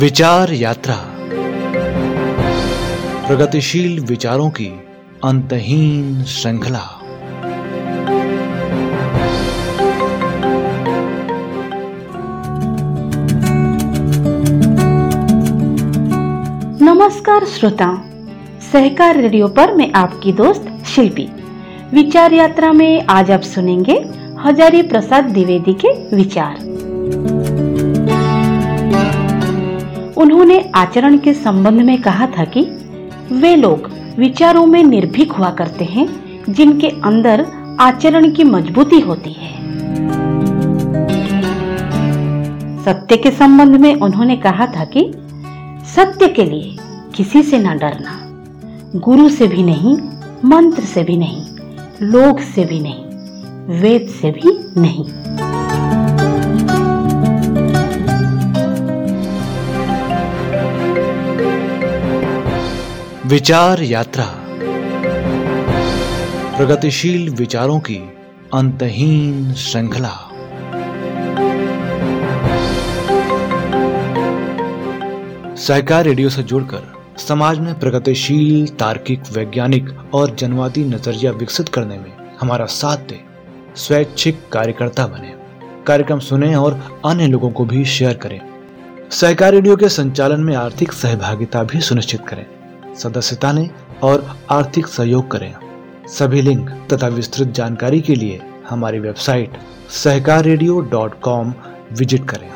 विचार यात्रा। प्रगतिशील विचारों की अंतहीन श्रृंखला। नमस्कार श्रोताओं सहकार रेडियो पर मैं आपकी दोस्त शिल्पी। विचार यात्रा में आज आप सुनेंगे हजारी प्रसाद द्विवेदी के विचार। उन्होंने आचरण के संबंध में कहा था कि वे लोग विचारों में निर्भीक हुआ करते हैं, जिनके अंदर आचरण की मजबूती होती है। सत्य के संबंध में उन्होंने कहा था कि सत्य के लिए किसी से न डरना, गुरु से भी नहीं, मंत्र से भी नहीं, लोग से भी नहीं, वेद से भी नहीं। विचार यात्रा। प्रगतिशील विचारों की अंतहीन श्रृंखला। सहकार रेडियो से जुड़कर समाज में प्रगतिशील, तार्किक, वैज्ञानिक और जनवादी नज़रिया विकसित करने में हमारा साथ दे, स्वैच्छिक कार्यकर्ता बने। कार्यक्रम सुने और अन्य लोगों को भी शेयर करें। सहकार रेडियो के संचालन में आर्थिक सहभागिता भी सुनिश्चित करें। सदस्यता लें और आर्थिक सहयोग करें। सभी लिंक तथा विस्तृत जानकारी के लिए हमारी वेबसाइट सहकार विज़िट करें।